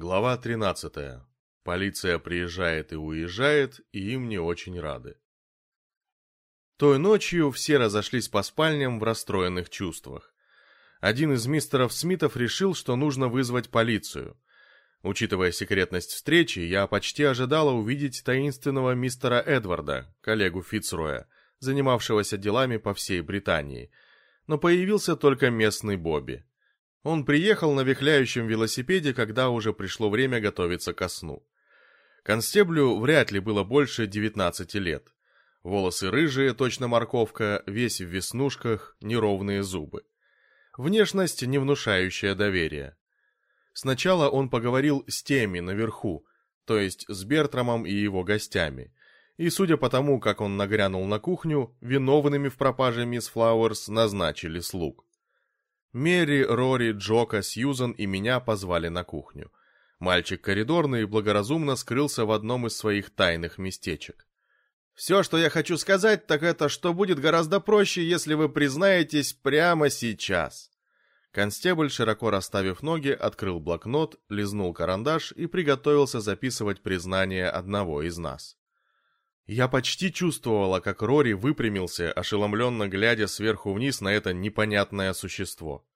Глава 13. Полиция приезжает и уезжает, и им не очень рады. Той ночью все разошлись по спальням в расстроенных чувствах. Один из мистеров Смитов решил, что нужно вызвать полицию. Учитывая секретность встречи, я почти ожидала увидеть таинственного мистера Эдварда, коллегу Фицроя, занимавшегося делами по всей Британии. Но появился только местный Бобби. Он приехал на вихляющем велосипеде, когда уже пришло время готовиться ко сну. Констеблю вряд ли было больше 19 лет. Волосы рыжие, точно морковка, весь в веснушках, неровные зубы. Внешность, не внушающая доверия. Сначала он поговорил с теми наверху, то есть с Бертрамом и его гостями. И судя по тому, как он нагрянул на кухню, виновными в пропаже мисс Флауэрс назначили слуг. Мэри, Рори, Джока, Сьюзан и меня позвали на кухню. Мальчик коридорный благоразумно скрылся в одном из своих тайных местечек. «Все, что я хочу сказать, так это, что будет гораздо проще, если вы признаетесь прямо сейчас». Констебль, широко расставив ноги, открыл блокнот, лизнул карандаш и приготовился записывать признание одного из нас. Я почти чувствовала, как Рори выпрямился, ошеломленно глядя сверху вниз на это непонятное существо.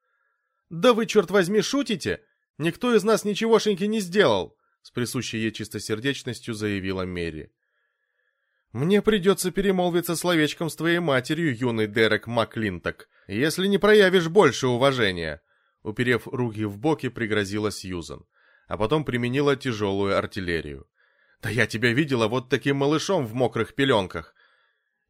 «Да вы, черт возьми, шутите? Никто из нас ничегошеньки не сделал!» С присущей ей чистосердечностью заявила Мерри. «Мне придется перемолвиться словечком с твоей матерью, юный Дерек Маклинток, если не проявишь больше уважения!» Уперев руки в боки, пригрозила Сьюзан, а потом применила тяжелую артиллерию. Да я тебя видела вот таким малышом в мокрых пеленках.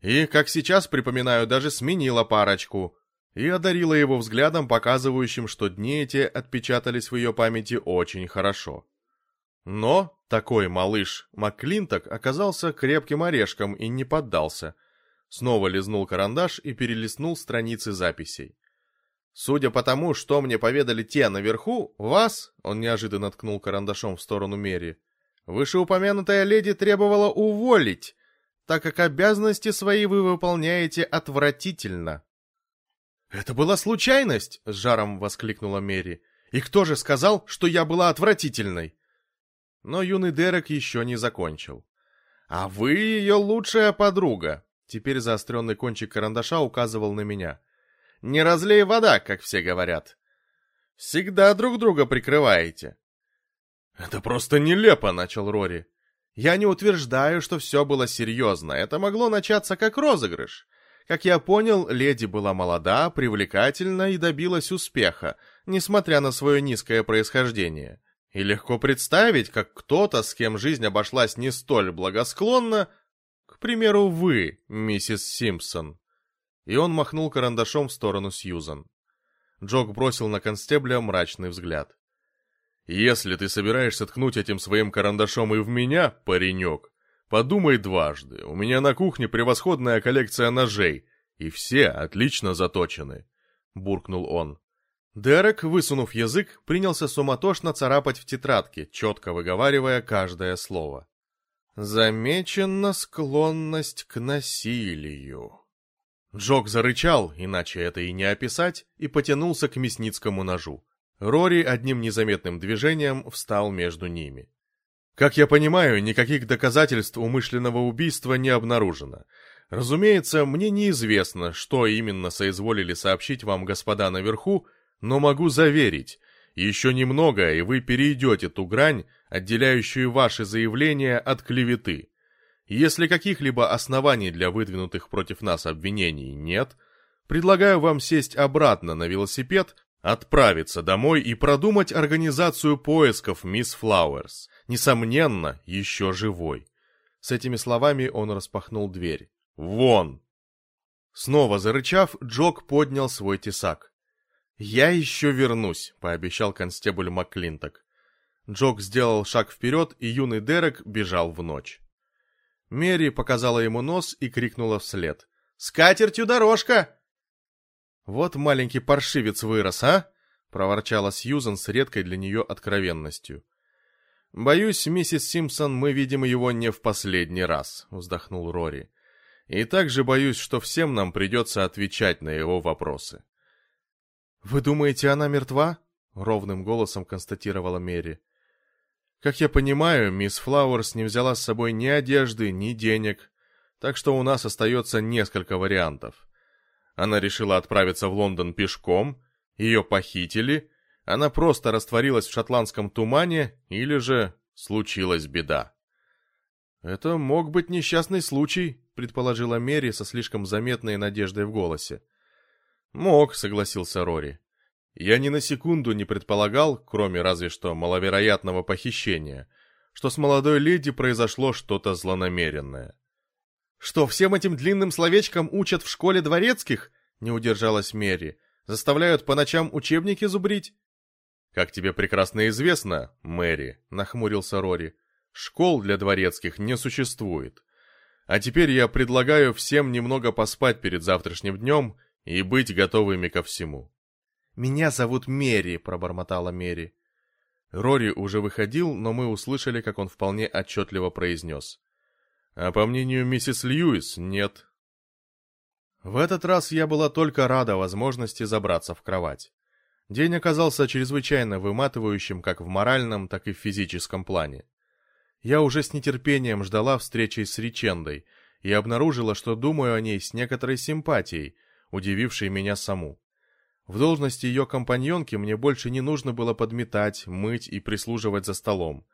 И, как сейчас припоминаю, даже сменила парочку. И одарила его взглядом, показывающим, что дни эти отпечатались в ее памяти очень хорошо. Но такой малыш Маклинток оказался крепким орешком и не поддался. Снова лизнул карандаш и перелистнул страницы записей. Судя по тому, что мне поведали те наверху, вас, он неожиданно ткнул карандашом в сторону Мери, Вышеупомянутая леди требовала уволить, так как обязанности свои вы выполняете отвратительно. «Это была случайность!» — с жаром воскликнула Мэри. «И кто же сказал, что я была отвратительной?» Но юный Дерек еще не закончил. «А вы ее лучшая подруга!» Теперь заостренный кончик карандаша указывал на меня. «Не разлей вода, как все говорят. Всегда друг друга прикрываете. «Это просто нелепо», — начал Рори. «Я не утверждаю, что все было серьезно. Это могло начаться как розыгрыш. Как я понял, леди была молода, привлекательна и добилась успеха, несмотря на свое низкое происхождение. И легко представить, как кто-то, с кем жизнь обошлась не столь благосклонно, к примеру, вы, миссис Симпсон». И он махнул карандашом в сторону Сьюзан. Джок бросил на констебля мрачный взгляд. Если ты собираешься ткнуть этим своим карандашом и в меня, паренек, подумай дважды. У меня на кухне превосходная коллекция ножей, и все отлично заточены», — буркнул он. Дерек, высунув язык, принялся суматошно царапать в тетрадке, четко выговаривая каждое слово. «Замечена склонность к насилию». Джок зарычал, иначе это и не описать, и потянулся к мясницкому ножу. Рори одним незаметным движением встал между ними. Как я понимаю, никаких доказательств умышленного убийства не обнаружено. Разумеется, мне неизвестно, что именно соизволили сообщить вам господа наверху, но могу заверить, еще немного, и вы перейдете ту грань, отделяющую ваши заявления от клеветы. Если каких-либо оснований для выдвинутых против нас обвинений нет, предлагаю вам сесть обратно на велосипед Отправиться домой и продумать организацию поисков мисс Флауэрс. Несомненно, еще живой. С этими словами он распахнул дверь. «Вон!» Снова зарычав, Джок поднял свой тесак. «Я еще вернусь», — пообещал констебль Маклинток. Джок сделал шаг вперед, и юный Дерек бежал в ночь. Мэри показала ему нос и крикнула вслед. «С катертью дорожка!» «Вот маленький паршивец вырос, а?» — проворчала Сьюзан с редкой для нее откровенностью. «Боюсь, миссис Симпсон, мы видим его не в последний раз», — вздохнул Рори. «И также боюсь, что всем нам придется отвечать на его вопросы». «Вы думаете, она мертва?» — ровным голосом констатировала Мэри. Как я понимаю, мисс Флауэрс не взяла с собой ни одежды, ни денег, так что у нас остается несколько вариантов. Она решила отправиться в Лондон пешком, ее похитили, она просто растворилась в шотландском тумане, или же случилась беда. «Это мог быть несчастный случай», — предположила Мери со слишком заметной надеждой в голосе. «Мог», — согласился Рори. Я ни на секунду не предполагал, кроме разве что маловероятного похищения, что с молодой леди произошло что-то злонамеренное. «Что, всем этим длинным словечкам учат в школе дворецких?» — не удержалась Мери. «Заставляют по ночам учебники зубрить?» «Как тебе прекрасно известно, Мэри», — нахмурился Рори, — «школ для дворецких не существует. А теперь я предлагаю всем немного поспать перед завтрашним днем и быть готовыми ко всему. «Меня зовут Мери», — пробормотала Мери. Рори уже выходил, но мы услышали, как он вполне отчетливо произнес. «А по мнению миссис Льюис, нет». В этот раз я была только рада возможности забраться в кровать. День оказался чрезвычайно выматывающим как в моральном, так и в физическом плане. Я уже с нетерпением ждала встречи с Ричендой и обнаружила, что думаю о ней с некоторой симпатией, удивившей меня саму. В должности ее компаньонки мне больше не нужно было подметать, мыть и прислуживать за столом.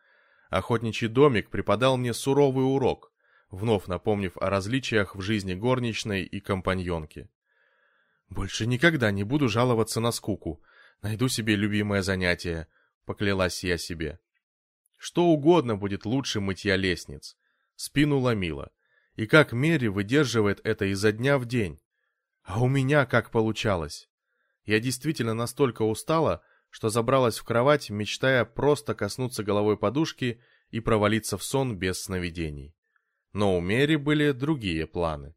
Охотничий домик преподал мне суровый урок, вновь напомнив о различиях в жизни горничной и компаньонки. «Больше никогда не буду жаловаться на скуку. Найду себе любимое занятие», — поклялась я себе. Что угодно будет лучше мытья лестниц. Спину ломило. И как Мери выдерживает это изо дня в день. А у меня как получалось? Я действительно настолько устала, что забралась в кровать, мечтая просто коснуться головой подушки и провалиться в сон без сновидений. Но у Мери были другие планы.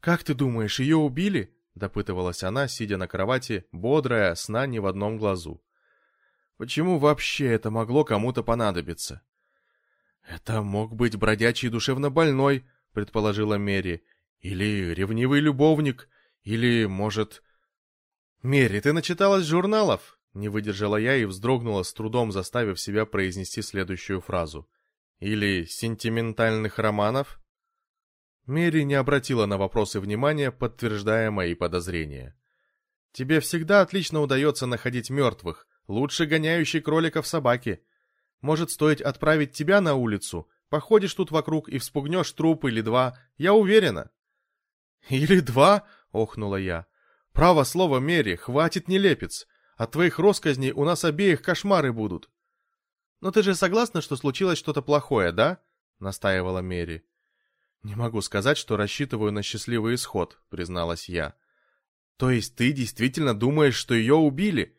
«Как ты думаешь, ее убили?» — допытывалась она, сидя на кровати, бодрая, сна не в одном глазу. «Почему вообще это могло кому-то понадобиться?» «Это мог быть бродячий душевно больной», — предположила Мери. «Или ревнивый любовник, или, может, «Мерри, ты начиталась журналов?» Не выдержала я и вздрогнула, с трудом заставив себя произнести следующую фразу. «Или сентиментальных романов?» Мерри не обратила на вопросы внимания, подтверждая мои подозрения. «Тебе всегда отлично удается находить мертвых, лучше гоняющий кроликов собаки. Может, стоит отправить тебя на улицу, походишь тут вокруг и вспугнешь труп или два, я уверена». «Или два?» — охнула я. Право слово, Мери, хватит нелепец. От твоих росказней у нас обеих кошмары будут. Но ты же согласна, что случилось что-то плохое, да? Настаивала Мери. Не могу сказать, что рассчитываю на счастливый исход, призналась я. То есть ты действительно думаешь, что ее убили?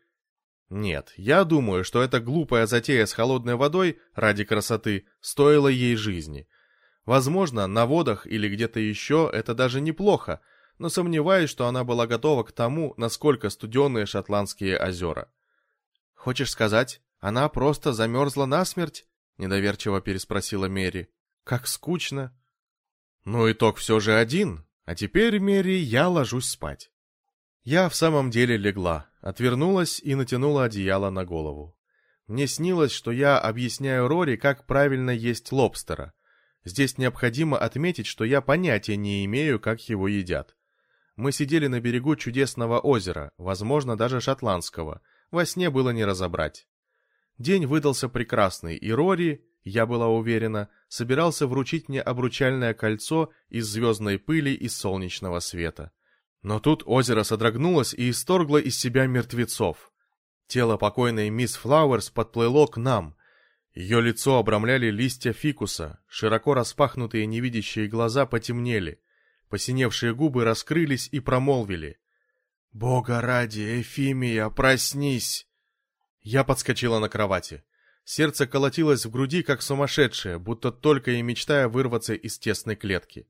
Нет, я думаю, что эта глупая затея с холодной водой ради красоты стоила ей жизни. Возможно, на водах или где-то еще это даже неплохо, но сомневаюсь, что она была готова к тому, насколько студенные шотландские озера. «Хочешь сказать, она просто замерзла насмерть?» — недоверчиво переспросила Мери. «Как скучно!» «Ну, итог все же один, а теперь, Мери, я ложусь спать». Я в самом деле легла, отвернулась и натянула одеяло на голову. Мне снилось, что я объясняю Рори, как правильно есть лобстера. Здесь необходимо отметить, что я понятия не имею, как его едят. Мы сидели на берегу чудесного озера, возможно, даже шотландского. Во сне было не разобрать. День выдался прекрасный, и Рори, я была уверена, собирался вручить мне обручальное кольцо из звездной пыли и солнечного света. Но тут озеро содрогнулось и исторгло из себя мертвецов. Тело покойной мисс Флауэрс подплыло к нам. Ее лицо обрамляли листья фикуса, широко распахнутые невидящие глаза потемнели — Посиневшие губы раскрылись и промолвили. «Бога ради, Эфимия, проснись!» Я подскочила на кровати. Сердце колотилось в груди, как сумасшедшее, будто только и мечтая вырваться из тесной клетки.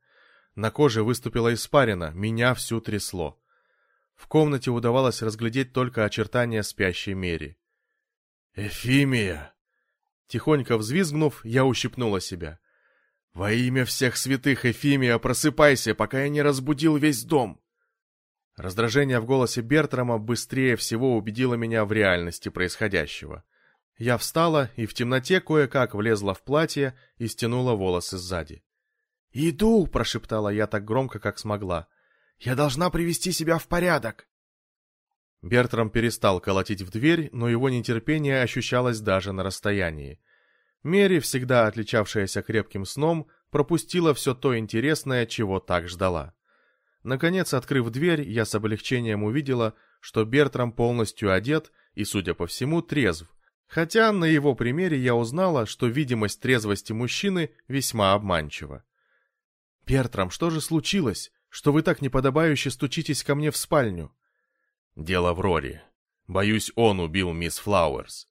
На коже выступила испарина, меня всю трясло. В комнате удавалось разглядеть только очертания спящей Мери. «Эфимия!» Тихонько взвизгнув, я ущипнула себя. «Во имя всех святых, Эфимия, просыпайся, пока я не разбудил весь дом!» Раздражение в голосе Бертрама быстрее всего убедило меня в реальности происходящего. Я встала и в темноте кое-как влезла в платье и стянула волосы сзади. «Иду!» — прошептала я так громко, как смогла. «Я должна привести себя в порядок!» Бертрам перестал колотить в дверь, но его нетерпение ощущалось даже на расстоянии. Мери, всегда отличавшаяся крепким сном, пропустила все то интересное, чего так ждала. Наконец, открыв дверь, я с облегчением увидела, что Бертрам полностью одет и, судя по всему, трезв, хотя на его примере я узнала, что видимость трезвости мужчины весьма обманчива. «Бертрам, что же случилось, что вы так неподобающе стучитесь ко мне в спальню?» «Дело в Рори. Боюсь, он убил мисс Флауэрс.